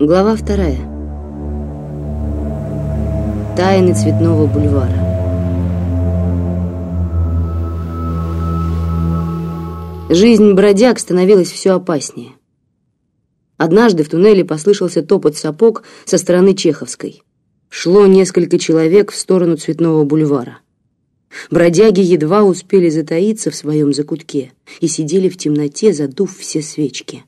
Глава вторая. Тайны цветного бульвара. Жизнь бродяг становилась все опаснее. Однажды в туннеле послышался топот сапог со стороны Чеховской. Шло несколько человек в сторону цветного бульвара. Бродяги едва успели затаиться в своем закутке и сидели в темноте, задув все свечки.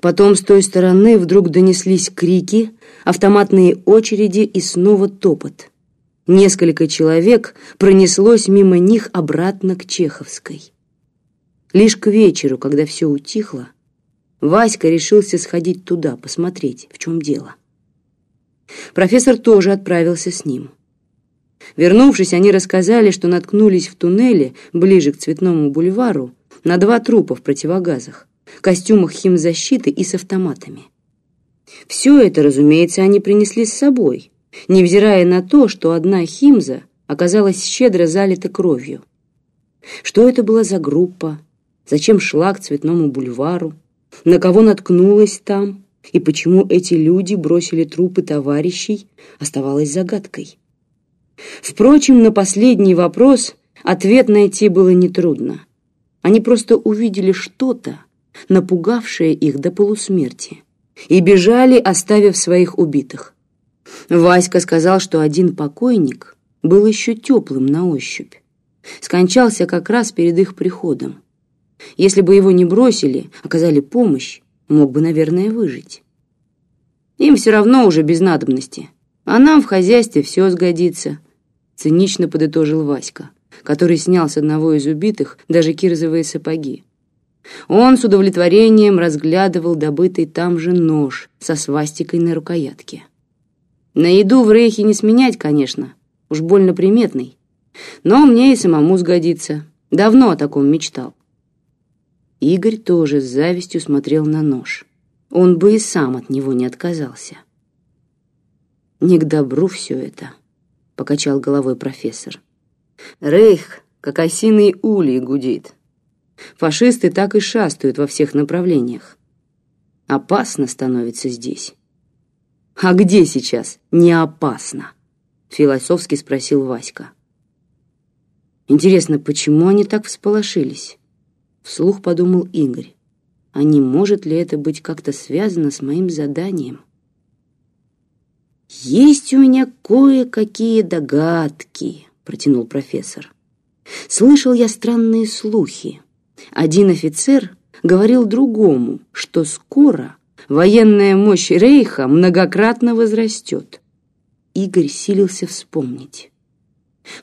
Потом с той стороны вдруг донеслись крики, автоматные очереди и снова топот. Несколько человек пронеслось мимо них обратно к Чеховской. Лишь к вечеру, когда все утихло, Васька решился сходить туда, посмотреть, в чем дело. Профессор тоже отправился с ним. Вернувшись, они рассказали, что наткнулись в туннеле ближе к Цветному бульвару на два трупа в противогазах костюмах химзащиты и с автоматами. Все это, разумеется, они принесли с собой, невзирая на то, что одна химза оказалась щедро залита кровью. Что это была за группа, зачем шла к Цветному бульвару, на кого наткнулась там, и почему эти люди бросили трупы товарищей, оставалось загадкой. Впрочем, на последний вопрос ответ найти было нетрудно. Они просто увидели что-то, напугавшее их до полусмерти, и бежали, оставив своих убитых. Васька сказал, что один покойник был еще теплым на ощупь. Скончался как раз перед их приходом. Если бы его не бросили, оказали помощь, мог бы, наверное, выжить. Им все равно уже без надобности, а нам в хозяйстве все сгодится, цинично подытожил Васька, который снял с одного из убитых даже кирзовые сапоги. Он с удовлетворением разглядывал добытый там же нож со свастикой на рукоятке. На еду в рейхе не сменять, конечно, уж больно приметный. Но мне и самому сгодится. Давно о таком мечтал. Игорь тоже с завистью смотрел на нож. Он бы и сам от него не отказался. «Не к добру все это», — покачал головой профессор. «Рейх, как осиный улей, гудит». Фашисты так и шастают во всех направлениях. Опасно становится здесь. А где сейчас не опасно? Философски спросил Васька. Интересно, почему они так всполошились? Вслух подумал Игорь. А не может ли это быть как-то связано с моим заданием? «Есть у меня кое-какие догадки», — протянул профессор. «Слышал я странные слухи. Один офицер говорил другому, что скоро военная мощь Рейха многократно возрастет. Игорь силился вспомнить.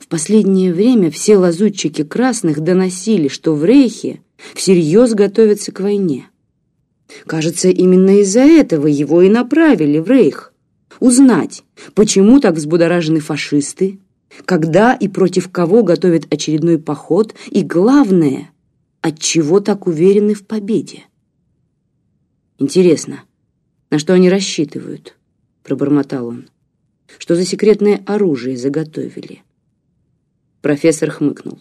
В последнее время все лазутчики красных доносили, что в Рейхе всерьез готовятся к войне. Кажется, именно из-за этого его и направили в Рейх. Узнать, почему так взбудоражены фашисты, когда и против кого готовят очередной поход, и главное — отчего так уверены в победе? Интересно, на что они рассчитывают? Пробормотал он. Что за секретное оружие заготовили? Профессор хмыкнул.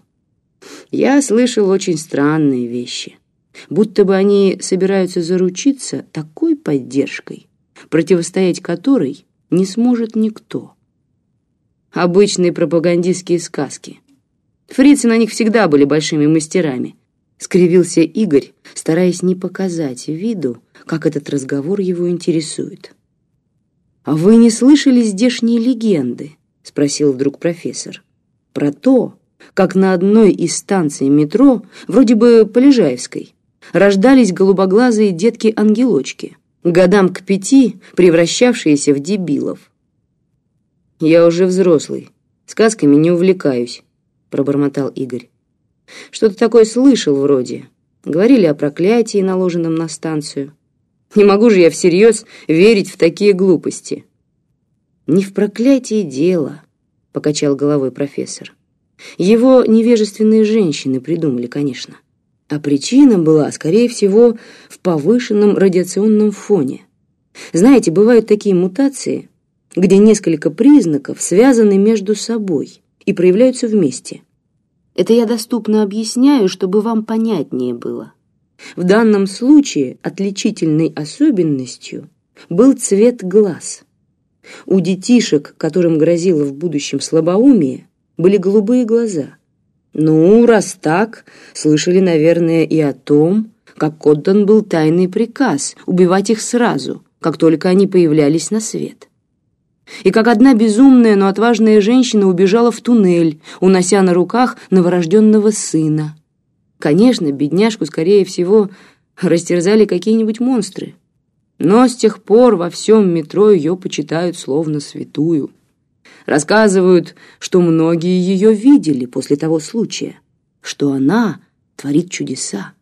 Я слышал очень странные вещи. Будто бы они собираются заручиться такой поддержкой, противостоять которой не сможет никто. Обычные пропагандистские сказки. Фрицы на них всегда были большими мастерами, скривился Игорь, стараясь не показать виду, как этот разговор его интересует. «А вы не слышали здешние легенды?» — спросил вдруг профессор. «Про то, как на одной из станций метро, вроде бы Полежаевской, рождались голубоглазые детки-ангелочки, годам к пяти превращавшиеся в дебилов». «Я уже взрослый, сказками не увлекаюсь», — пробормотал Игорь. Что-то такое слышал вроде. Говорили о проклятии, наложенном на станцию. Не могу же я всерьез верить в такие глупости. Не в проклятии дело, покачал головой профессор. Его невежественные женщины придумали, конечно. А причина была, скорее всего, в повышенном радиационном фоне. Знаете, бывают такие мутации, где несколько признаков связаны между собой и проявляются вместе. Это я доступно объясняю, чтобы вам понятнее было. В данном случае отличительной особенностью был цвет глаз. У детишек, которым грозило в будущем слабоумие, были голубые глаза. Ну, раз так, слышали, наверное, и о том, как отдан был тайный приказ убивать их сразу, как только они появлялись на свет. И как одна безумная, но отважная женщина убежала в туннель, унося на руках новорожденного сына. Конечно, бедняжку, скорее всего, растерзали какие-нибудь монстры. Но с тех пор во всем метро ее почитают словно святую. Рассказывают, что многие ее видели после того случая, что она творит чудеса.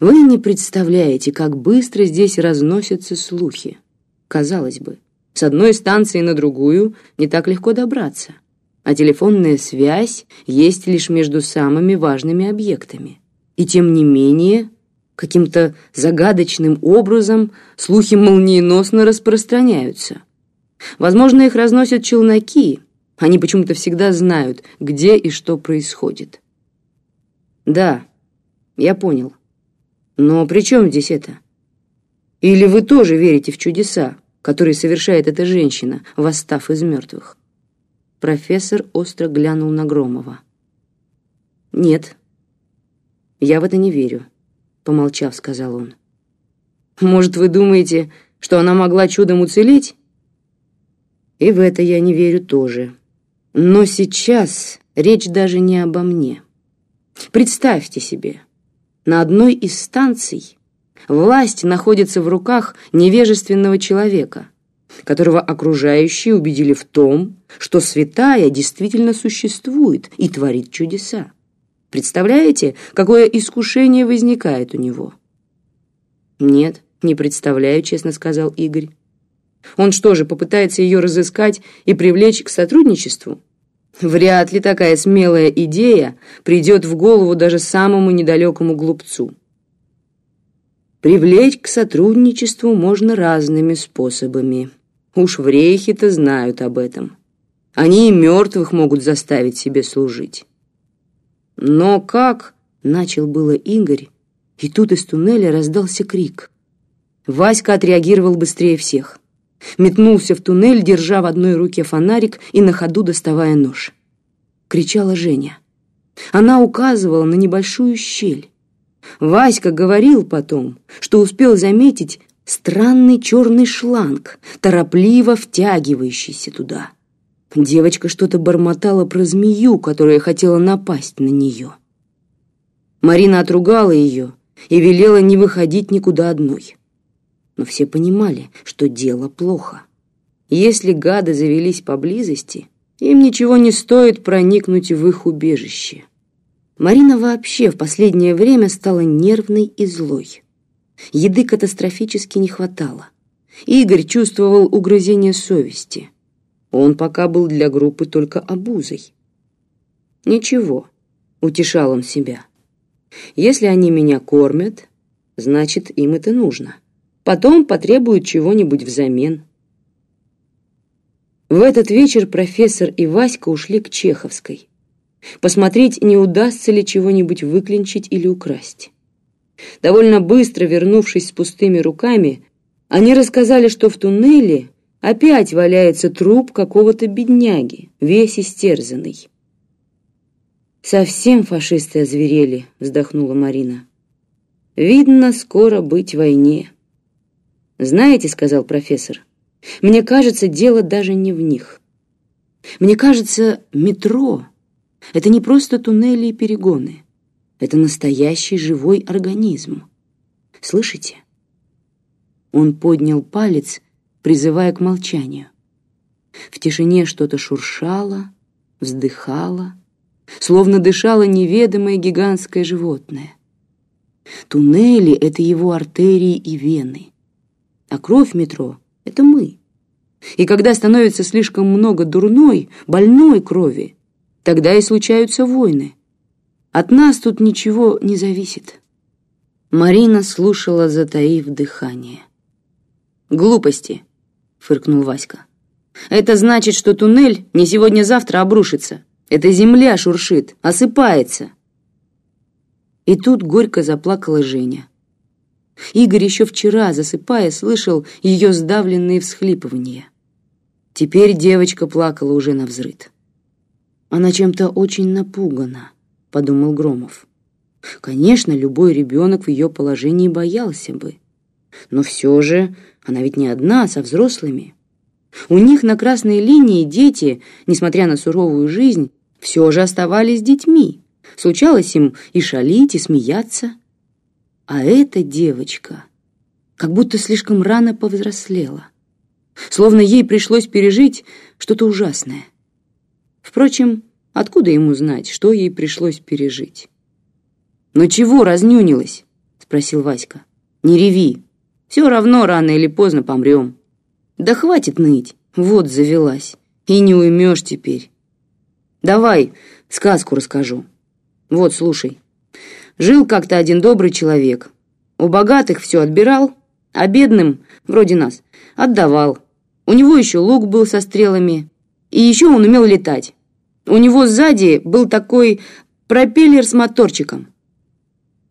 Вы не представляете, как быстро здесь разносятся слухи. Казалось бы, с одной станции на другую не так легко добраться, а телефонная связь есть лишь между самыми важными объектами. И тем не менее, каким-то загадочным образом слухи молниеносно распространяются. Возможно, их разносят челноки, они почему-то всегда знают, где и что происходит. Да, я понял. Но при чем здесь это? Или вы тоже верите в чудеса, которые совершает эта женщина, восстав из мертвых? Профессор остро глянул на Громова. Нет, я в это не верю, помолчав, сказал он. Может, вы думаете, что она могла чудом уцелеть? И в это я не верю тоже. Но сейчас речь даже не обо мне. Представьте себе, на одной из станций власть находится в руках невежественного человека, которого окружающие убедили в том, что святая действительно существует и творит чудеса. Представляете, какое искушение возникает у него? Нет, не представляю, честно сказал Игорь. Он что же, попытается ее разыскать и привлечь к сотрудничеству? Вряд ли такая смелая идея придет в голову даже самому недалекому глупцу. Привлечь к сотрудничеству можно разными способами. Уж в рейхе-то знают об этом. Они и мертвых могут заставить себе служить. Но как, начал было Игорь, и тут из туннеля раздался крик. Васька отреагировал быстрее всех. Метнулся в туннель, держа в одной руке фонарик и на ходу доставая нож. Кричала Женя. Она указывала на небольшую щель. Васька говорил потом, что успел заметить странный черный шланг, торопливо втягивающийся туда. Девочка что-то бормотала про змею, которая хотела напасть на нее. Марина отругала ее и велела не выходить никуда одной но все понимали, что дело плохо. Если гады завелись поблизости, им ничего не стоит проникнуть в их убежище. Марина вообще в последнее время стала нервной и злой. Еды катастрофически не хватало. Игорь чувствовал угрызение совести. Он пока был для группы только обузой. «Ничего», — утешал он себя. «Если они меня кормят, значит, им это нужно. Потом потребуют чего-нибудь взамен. В этот вечер профессор и Васька ушли к Чеховской. Посмотреть, не удастся ли чего-нибудь выклинчить или украсть. Довольно быстро вернувшись с пустыми руками, они рассказали, что в туннеле опять валяется труп какого-то бедняги, весь истерзанный. «Совсем фашисты озверели», — вздохнула Марина. «Видно, скоро быть войне». «Знаете, — сказал профессор, — мне кажется, дело даже не в них. Мне кажется, метро — это не просто туннели и перегоны. Это настоящий живой организм. Слышите?» Он поднял палец, призывая к молчанию. В тишине что-то шуршало, вздыхало, словно дышало неведомое гигантское животное. Туннели — это его артерии и вены а кровь метро — это мы. И когда становится слишком много дурной, больной крови, тогда и случаются войны. От нас тут ничего не зависит. Марина слушала, затаив дыхание. «Глупости», — фыркнул Васька. «Это значит, что туннель не сегодня-завтра обрушится. Это земля шуршит, осыпается». И тут горько заплакала Женя. Игорь еще вчера, засыпая, слышал ее сдавленные всхлипывания. Теперь девочка плакала уже на взрыд. Она чем-то очень напугана, подумал Громов. Конечно, любой ребенок в ее положении боялся бы. Но все же она ведь не одна, а со взрослыми. У них на красной линии дети, несмотря на суровую жизнь, все же оставались детьми. Случалось им и шалить, и смеяться. А эта девочка как будто слишком рано повзрослела. Словно ей пришлось пережить что-то ужасное. Впрочем, откуда ему знать, что ей пришлось пережить? «Ну чего разнюнилась?» — спросил Васька. «Не реви. Все равно рано или поздно помрем». «Да хватит ныть. Вот завелась. И не уймешь теперь. Давай сказку расскажу. Вот, слушай. Жил как-то один добрый человек. У богатых все отбирал, а бедным, вроде нас, отдавал. У него еще лук был со стрелами, и еще он умел летать. У него сзади был такой пропеллер с моторчиком.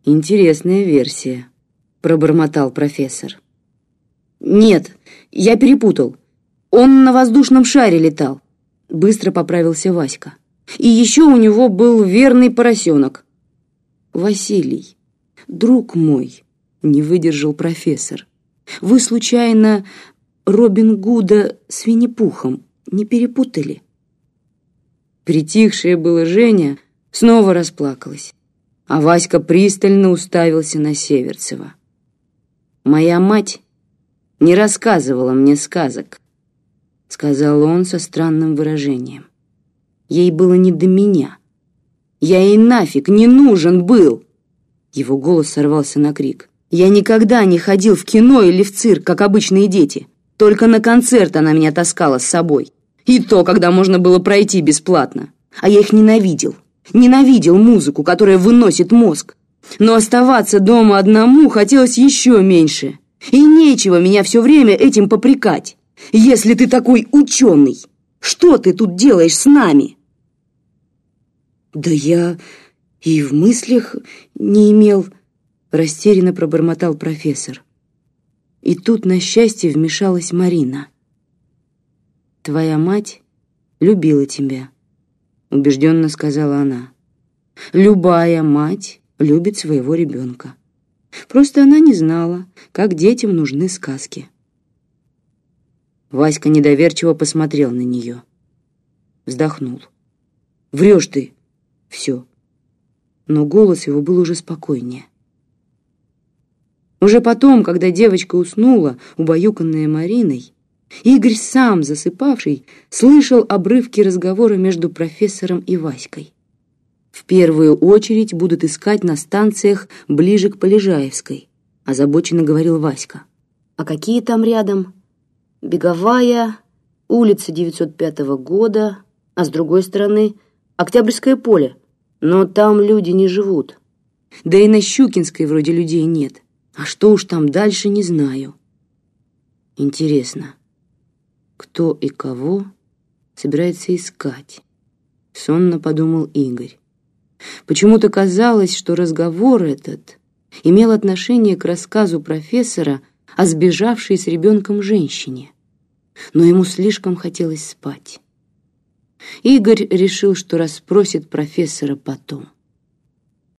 «Интересная версия», — пробормотал профессор. «Нет, я перепутал. Он на воздушном шаре летал», — быстро поправился Васька. «И еще у него был верный поросенок». «Василий, друг мой», — не выдержал профессор, «вы, случайно, Робин Гуда с Винни-Пухом не перепутали?» Притихшая была Женя снова расплакалась, а Васька пристально уставился на Северцева. «Моя мать не рассказывала мне сказок», — сказал он со странным выражением. «Ей было не до меня. Я ей нафиг не нужен был!» Его голос сорвался на крик. «Я никогда не ходил в кино или в цирк, как обычные дети. Только на концерт она меня таскала с собой. И то, когда можно было пройти бесплатно. А я их ненавидел. Ненавидел музыку, которая выносит мозг. Но оставаться дома одному хотелось еще меньше. И нечего меня все время этим попрекать. Если ты такой ученый, что ты тут делаешь с нами? Да я и в мыслях не имел, растерянно пробормотал профессор. И тут, на счастье, вмешалась Марина. «Твоя мать любила тебя», — убежденно сказала она. «Любая мать любит своего ребенка. Просто она не знала, как детям нужны сказки». Васька недоверчиво посмотрел на нее. Вздохнул. «Врешь ты!» «Все». Но голос его был уже спокойнее. Уже потом, когда девочка уснула, убаюканная Мариной, Игорь сам, засыпавший, слышал обрывки разговора между профессором и Васькой. В первую очередь будут искать на станциях ближе к Полежаевской, озабоченно говорил Васька. А какие там рядом? Беговая, улица 905 года, а с другой стороны Октябрьское поле. Но там люди не живут. Да и на Щукинской вроде людей нет. А что уж там дальше, не знаю. Интересно, кто и кого собирается искать? Сонно подумал Игорь. Почему-то казалось, что разговор этот имел отношение к рассказу профессора о сбежавшей с ребенком женщине. Но ему слишком хотелось спать. Игорь решил, что расспросит профессора потом.